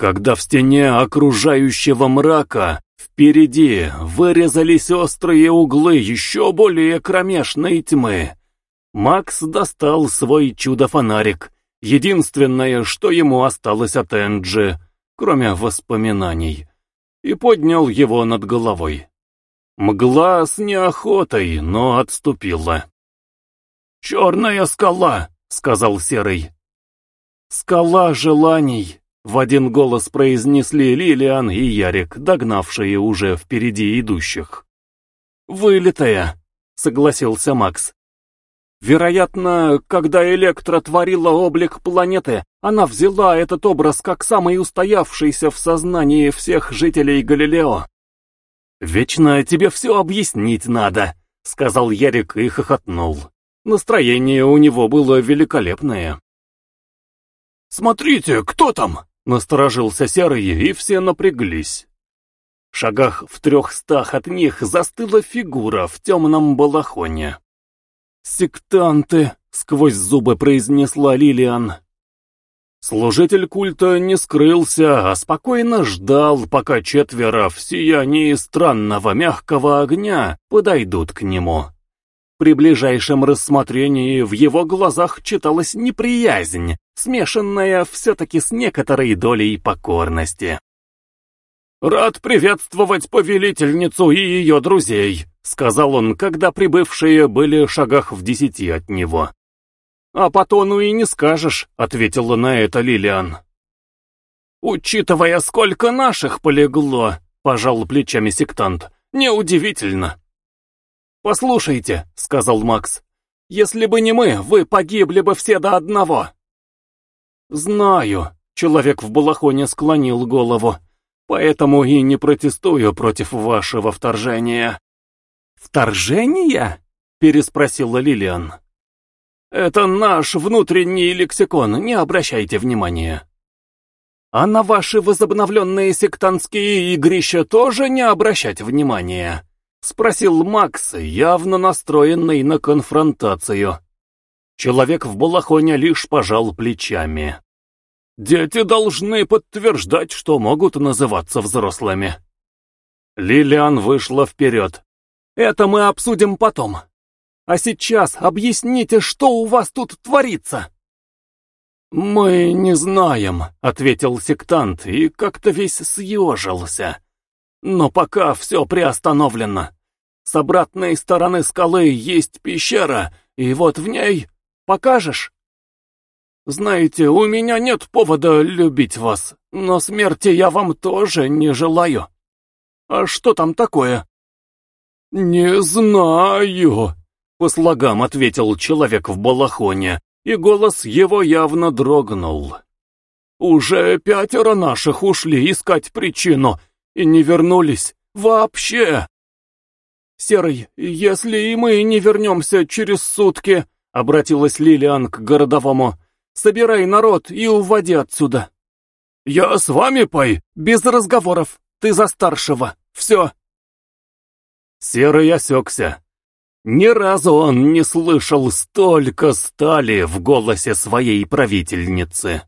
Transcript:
когда в стене окружающего мрака впереди вырезались острые углы еще более кромешной тьмы, Макс достал свой чудо-фонарик, единственное, что ему осталось от Энджи, кроме воспоминаний, и поднял его над головой. Мгла с неохотой, но отступила. «Черная скала!» — сказал Серый. «Скала желаний!» — в один голос произнесли Лилиан и Ярик, догнавшие уже впереди идущих. «Вылитая!» — согласился Макс. Вероятно, когда Электро творила облик планеты, она взяла этот образ как самый устоявшийся в сознании всех жителей Галилео. «Вечно тебе все объяснить надо», — сказал Ярик и хохотнул. Настроение у него было великолепное. «Смотрите, кто там?» — насторожился Серый, и все напряглись. В шагах в трехстах от них застыла фигура в темном балахоне. «Сектанты!» — сквозь зубы произнесла Лилиан. Служитель культа не скрылся, а спокойно ждал, пока четверо в сиянии странного мягкого огня подойдут к нему. При ближайшем рассмотрении в его глазах читалась неприязнь, смешанная все-таки с некоторой долей покорности. «Рад приветствовать повелительницу и ее друзей», — сказал он, когда прибывшие были шагах в десяти от него. «А по тону и не скажешь», — ответила на это Лилиан. «Учитывая, сколько наших полегло», — пожал плечами сектант, — «неудивительно». «Послушайте», — сказал Макс, — «если бы не мы, вы погибли бы все до одного». «Знаю», — человек в балахоне склонил голову, — «поэтому и не протестую против вашего вторжения». «Вторжение?» — переспросила Лилиан. «Это наш внутренний лексикон, не обращайте внимания». «А на ваши возобновленные сектантские игрища тоже не обращать внимания?» — спросил Макс, явно настроенный на конфронтацию. Человек в балахоне лишь пожал плечами. «Дети должны подтверждать, что могут называться взрослыми». Лилиан вышла вперед. Это мы обсудим потом. А сейчас объясните, что у вас тут творится?» «Мы не знаем», — ответил сектант и как-то весь съежился. «Но пока все приостановлено. С обратной стороны скалы есть пещера, и вот в ней... Покажешь?» «Знаете, у меня нет повода любить вас, но смерти я вам тоже не желаю. А что там такое?» «Не знаю», — по слогам ответил человек в балахоне, и голос его явно дрогнул. «Уже пятеро наших ушли искать причину и не вернулись вообще». «Серый, если и мы не вернемся через сутки», — обратилась Лилиан к городовому, — «собирай народ и уводи отсюда». «Я с вами, Пай?» «Без разговоров. Ты за старшего. Все». Серый осекся. Ни разу он не слышал столько стали в голосе своей правительницы.